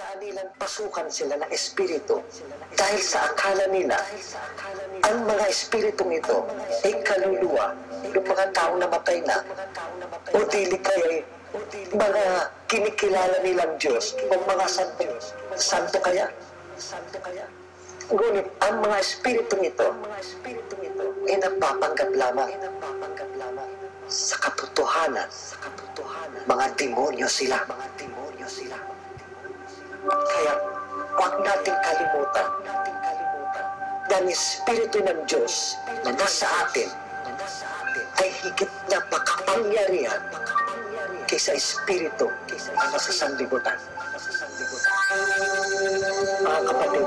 Hinayaan nilang pasukan sila ng espiritu dahil sa akala nila ang mga espiritong ito ay kaluluwa ng mga taong namatay na o dili kaya mga kinikilala nilang Diyos o mga santo, santo kaya. Ngunit ang mga espiritong ito ay napapanggap lamang. Sa katotohanan. Mga demonyo sila. Mga demonyo sila. Kaya huwag nating kalimutan na ang Espiritu ng Diyos na nasa atin ay higit na makapangyarihan kaysa Espiritu na nasa sanlibutan. Mga kapatid,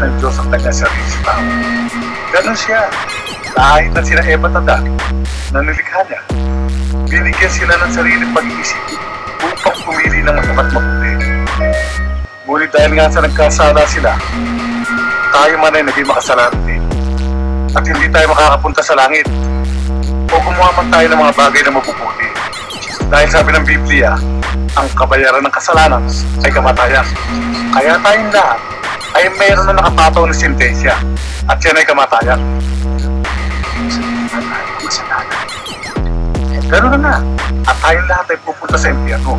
ng Diyos ang sarili sa tao. Ganon siya. Kahit na sila Eva at Adan, na nilikha niya. Binigyan sila ng sarili pag-iisip upang pumili ng matapat mabuti. Ngunit dahil nga sa nagkasala sila, tayo man ay naging makasalanan din. At hindi tayo makakapunta sa langit. O gumawa man tayo ng mga bagay na mabubuti. Dahil sabi ng Biblia, ang kabayaran ng kasalanan ay kamatayan. Kaya tayong lahat ay mayroon na nakapataw na sentensya at yan ay kamatayan. Ganun na nga. At tayong lahat ay pupunta sa impyerno.